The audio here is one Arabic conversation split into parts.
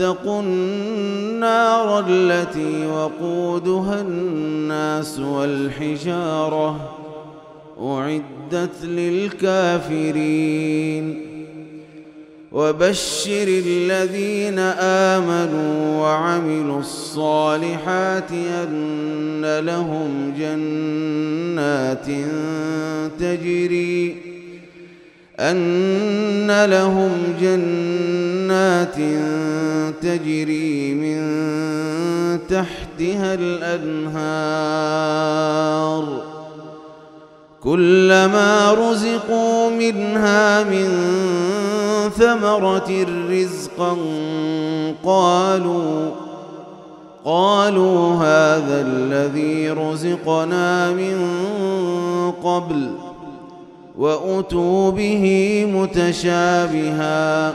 النار التي وقودها الناس والحجارة أعدت للكافرين. وبشر الذين آمنوا وعملوا الصالحات أن لهم جنات تجري أن لهم جنات تجري من تحتها الأنهار كلما رزقوا منها من ثمرة رزقا قالوا قالوا هذا الذي رزقنا من قبل وأتوا به متشابها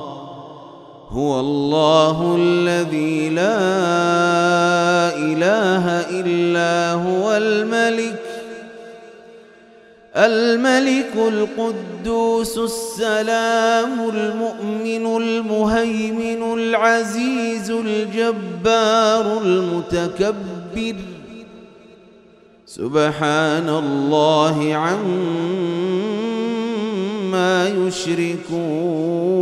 هو الله الذي لا إله إلا هو الملك. الملك القدوس السلام المؤمن المهيمن العزيز الجبار المتكبر. سبحان الله عما يشركون.